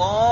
الله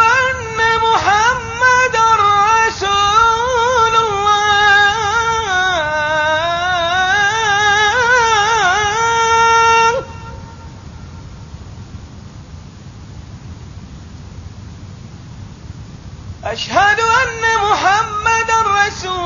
أشهد أن محمد رسول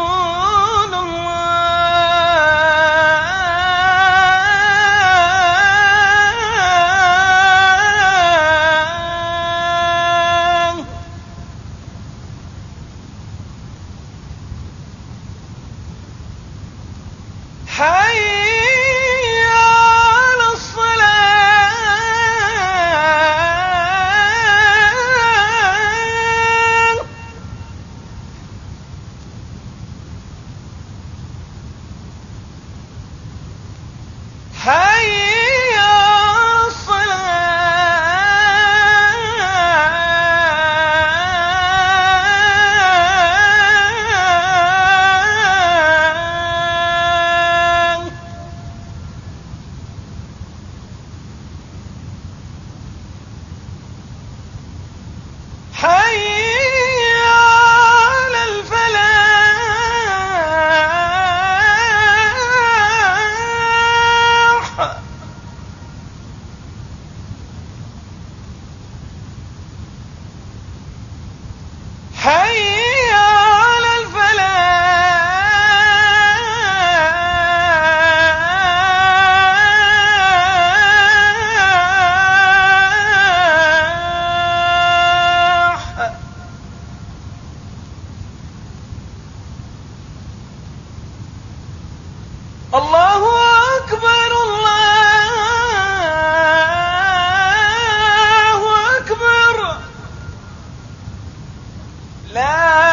لا.